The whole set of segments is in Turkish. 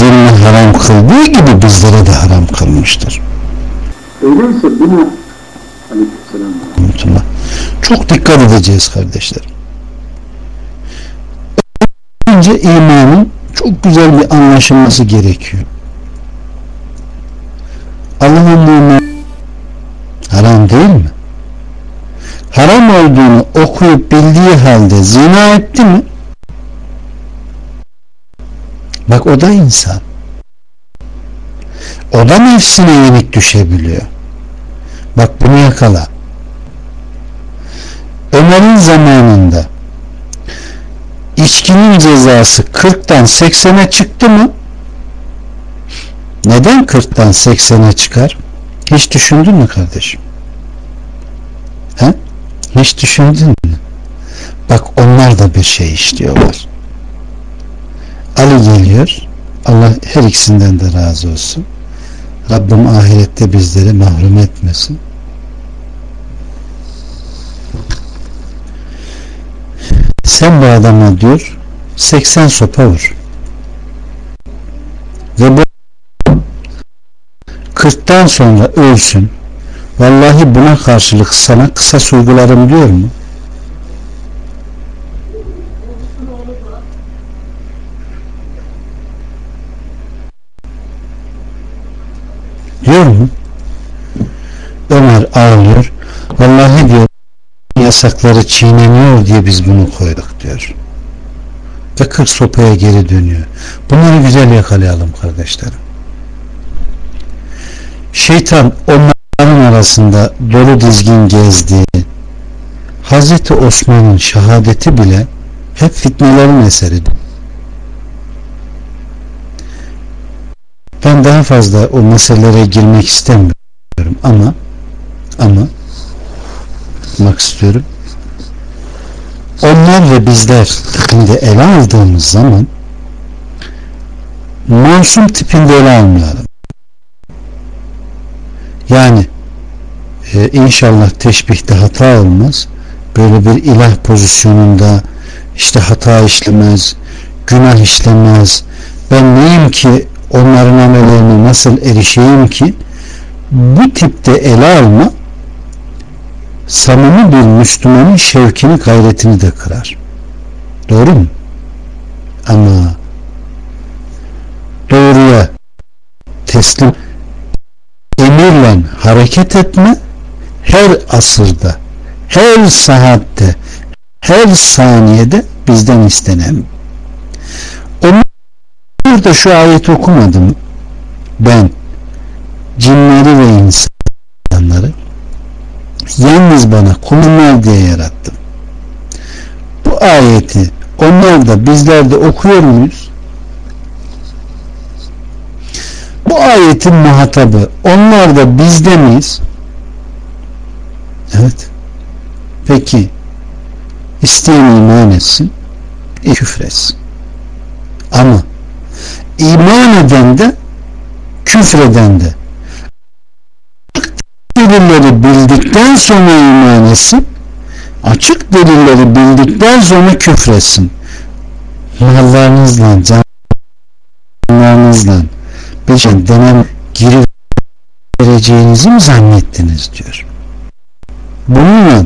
zulmü haram kıldığı gibi bizlere de haram kılmıştır. Öyleyse buna Aleykümselam. Çok dikkat edeceğiz kardeşler. Önce imanın çok güzel bir anlaşılması gerekiyor. Allah'ın nimet haram değil mi? Haram olduğunu okuyup bildiği halde zina etti mi? Bak o da insan. O da nefsine yenik düşebiliyor. Bak bunu yakala. Ömer'in zamanında içkinin cezası 40'tan 80'e çıktı mı? Neden 40'tan 80'e çıkar? Hiç düşündün mü kardeşim? He? Hiç düşündün mü? Bak onlar da bir şey işliyorlar. Ali geliyor. Allah her ikisinden de razı olsun. Rabbim ahirette bizleri mahrum etmesin. Sen bu adama diyor 80 sopa vur. Ve bu 40'tan sonra ölsün. Vallahi buna karşılık sana kısa uygularım diyor mu? Diyor mu? Ömer ağlıyor. Vallahi diyor yasakları çiğneniyor diye biz bunu koyduk diyor. Ve 40 sopaya geri dönüyor. Bunları güzel yakalayalım kardeşlerim. Şeytan onların arasında dolu dizgin gezdiği Hazreti Osman'ın şehadeti bile hep fitnelerin eseridir. Ben daha fazla o meselelere girmek istemiyorum ama ama yapmak istiyorum. Onlar ve bizler tipinde ele aldığımız zaman masum tipinde ele almayalım. Yani e, inşallah teşbihte hata olmaz. Böyle bir ilah pozisyonunda işte hata işlemez, günah işlemez. Ben neyim ki onların amellerine nasıl erişeyim ki bu tipte ele alma samimi bir Müslümanın şevkini gayretini de kırar. Doğru mu? Ama doğruya teslim emirle hareket etme her asırda, her saatte, her saniyede bizden istenen. Onu burada şu ayeti okumadım. Ben cinleri ve insanları yalnız bana kulunlar diye yarattım. Bu ayeti onlar da bizler de okuyor muyuz? Bu ayetin muhatabı onlar da bizde miyiz? Evet. Peki isteyen iman etsin, küfretsin. Ama iman eden de küfreden de. Delilleri bildikten sonra iman etsin açık delilleri bildikten sonra küfretsin mallarınızla canlarınızla bir şey denem giri vereceğinizi mi zannettiniz diyor. Bununla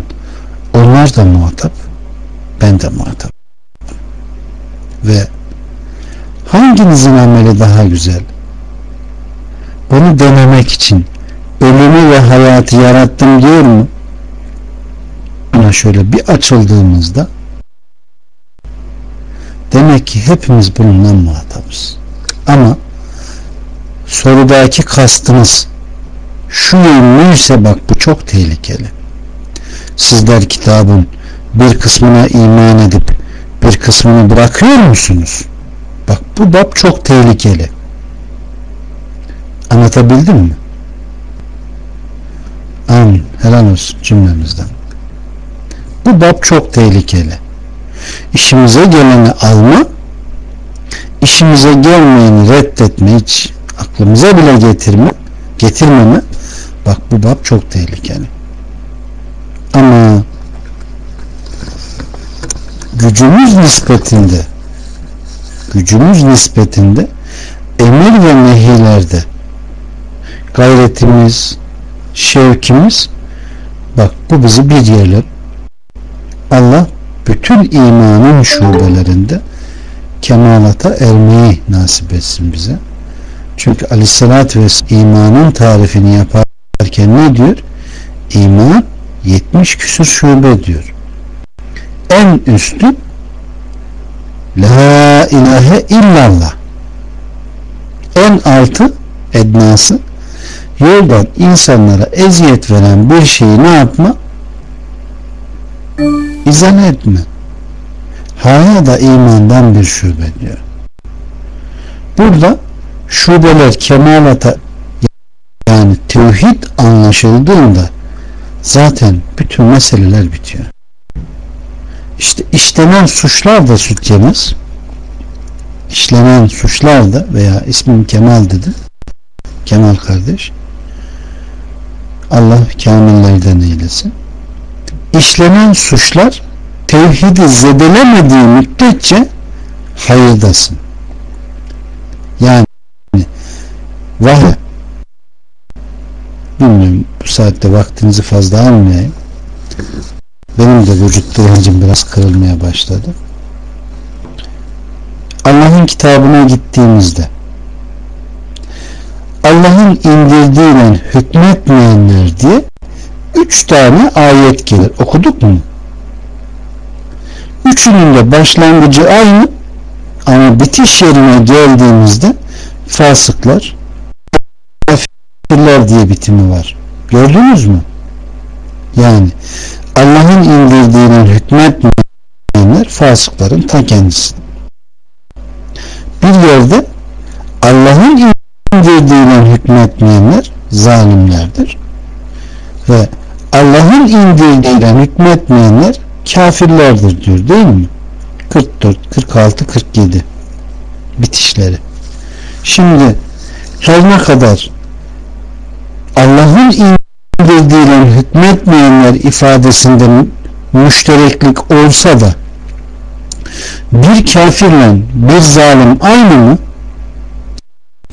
onlar da muhatap ben de muhatap. Ve hanginizin ameli daha güzel bunu denemek için ölümü ve hayatı yarattım diyor mu? Buna şöyle bir açıldığımızda demek ki hepimiz bununla muhatabız. Ama sorudaki kastınız şu yönlüyse bak bu çok tehlikeli. Sizler kitabın bir kısmına iman edip bir kısmını bırakıyor musunuz? Bu bab çok tehlikeli. Anlatabildim mi? Amin. Helal olsun cümlemizden. Bu bab çok tehlikeli. İşimize geleni alma, işimize gelmeyeni reddetme hiç aklımıza bile getirme, getirmeme. Bak bu bab çok tehlikeli. Ama gücümüz nispetinde gücümüz nispetinde emir ve nehirlerde gayretimiz, şevkimiz bak bu bizi bir yerler Allah bütün imanın şubelerinde kemalata ermeyi nasip etsin bize. Çünkü aleyhissalatü vesselam imanın tarifini yaparken ne diyor? İman 70 küsur şube diyor. En üstü La ilahe illallah. En altı ednası yoldan insanlara eziyet veren bir şeyi ne yapma? İzan etme. Haya da imandan bir şube diyor. Burada şubeler kemalata yani tevhid anlaşıldığında zaten bütün meseleler bitiyor. İşte işlenen suçlar da süt yemez. İşlenen suçlar da veya ismim Kemal dedi. Kemal kardeş. Allah kamillerden eylesin. İşlenen suçlar tevhidi zedelemediği müddetçe hayırdasın. Yani vahiy bilmiyorum bu saatte vaktinizi fazla almayayım. Benim de vücut direncim biraz kırılmaya başladı. Allah'ın kitabına gittiğimizde Allah'ın indirdiğiyle hükmetmeyenler diye üç tane ayet gelir. Okuduk mu? Üçünün de başlangıcı aynı ama bitiş yerine geldiğimizde fasıklar kafirler diye bitimi var. Gördünüz mü? Yani Allah'ın indirdiğinin hükmetmeyenler fasıkların ta kendisi. Bir yerde Allah'ın indirdiğinin hükmetmeyenler zalimlerdir. Ve Allah'ın indirdiğiyle hükmetmeyenler kafirlerdir diyor değil mi? 44, 46, 47 bitişleri. Şimdi her ne kadar Allah'ın indirdiğiyle hükmetmeyenler ifadesinde müştereklik olsa da bir kafirle bir zalim aynı mı?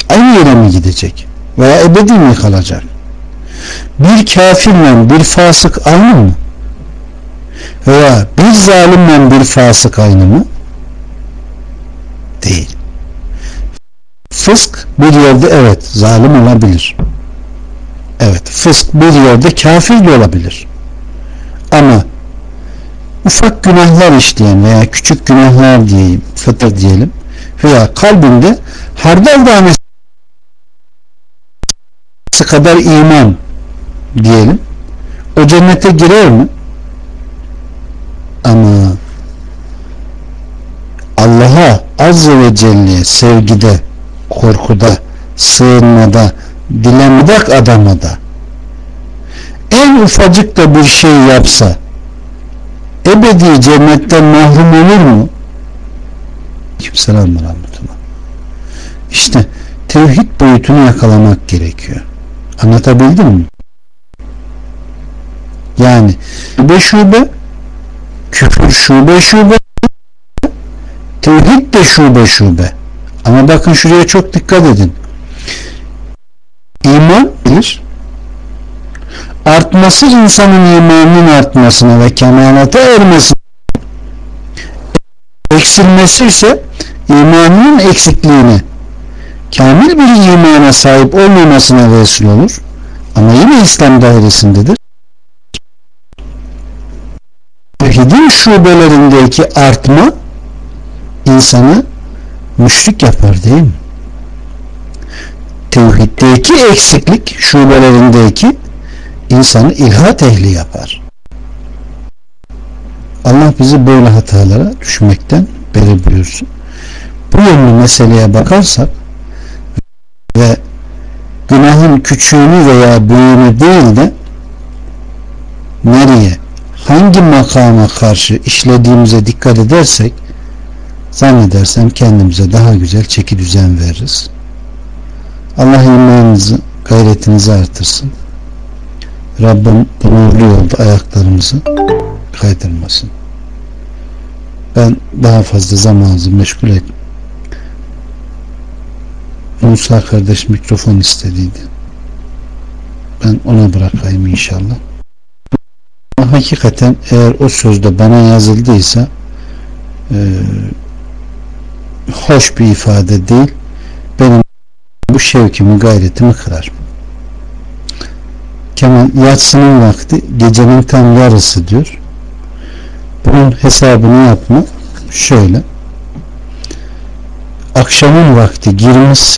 Aynı yere mi gidecek? Veya ebedi mi kalacak? Bir kafirle bir fasık aynı mı? Veya bir zalimle bir fasık aynı mı? Değil. Fısk bir yerde evet zalim olabilir. Evet fısk bir yerde kafir de olabilir. Ama ufak günahlar işleyen veya küçük günahlar diyeyim, fıtır diyelim veya kalbinde hardal tanesi kadar iman diyelim o cennete girer mi? Ama Allah'a Azze ve Celle'ye sevgide, korkuda, sığınmada, dilemedak adama da en ufacık da bir şey yapsa ebedi cennetten mahrum olur mu? Selam rahmetullah. İşte tevhid boyutunu yakalamak gerekiyor. Anlatabildim mi? Yani şube şube küfür şube şube tevhid de şube şube ama bakın şuraya çok dikkat edin iman bilir artması insanın imanının artmasına ve kemalata ermesi eksilmesi ise imanının eksikliğine kamil bir imana sahip olmamasına vesile olur. Ama yine İslam dairesindedir. Tevhidin şubelerindeki artma insanı müşrik yapar değil mi? Tevhiddeki eksiklik şubelerindeki insanı ilhat ehli yapar. Allah bizi böyle hatalara düşmekten beri buyursun. Bu yönlü meseleye bakarsak ve günahın küçüğünü veya büyüğünü değil de nereye, hangi makama karşı işlediğimize dikkat edersek zannedersem kendimize daha güzel çeki düzen veririz. Allah imanınızı, gayretinizi artırsın. Rabbim bu nurlu yolda ayaklarımızı kaydırmasın. Ben daha fazla zamanınızı meşgul et Musa kardeş mikrofon istediydi. Ben ona bırakayım inşallah. Ama hakikaten eğer o sözde bana yazıldıysa e, hoş bir ifade değil. Benim bu şevkimi gayretimi kırar. Kemal yatsının vakti gecenin tam yarısı diyor. Bunun hesabını yapma şöyle. Akşamın vakti girmiş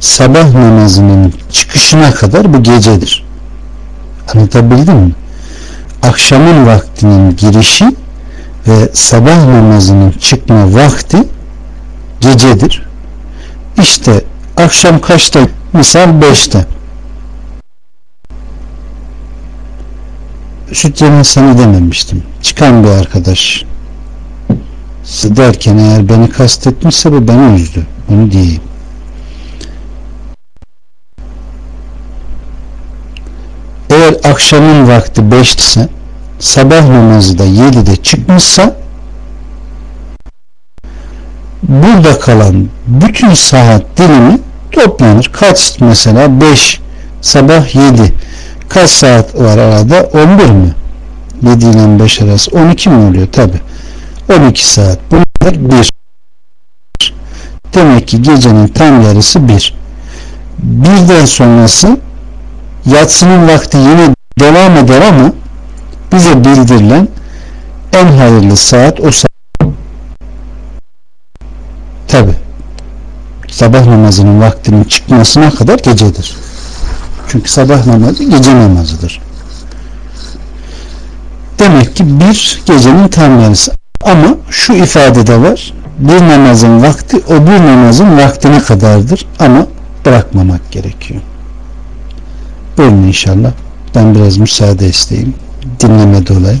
sabah namazının çıkışına kadar bu gecedir. Anlatabildim mi? Akşamın vaktinin girişi ve sabah namazının çıkma vakti gecedir. İşte akşam kaçta? Misal beşte. Süt yemin sana dememiştim. Çıkan bir arkadaş derken eğer beni kastetmişse bu beni üzdü. Onu diyeyim. Eğer akşamın vakti 5 ise sabah namazı da 7'de çıkmışsa burada kalan bütün saat dilimi toplanır. Kaç mesela 5 sabah 7 kaç saat var arada? 11 mi? 7 ile 5 arası 12 mi oluyor? Tabi 12 saat. Bunlar 1 demek ki gecenin tam yarısı 1 birden sonrası yatsının vakti yine devam eder ama bize bildirilen en hayırlı saat o saat. Tabi sabah namazının vaktinin çıkmasına kadar gecedir. Çünkü sabah namazı gece namazıdır. Demek ki bir gecenin tam yarısı. Ama şu ifadede var. Bir namazın vakti o bir namazın vaktine kadardır. Ama bırakmamak gerekiyor. Buyurun inşallah. Ben biraz müsaade isteyeyim. Dinleme dolayı.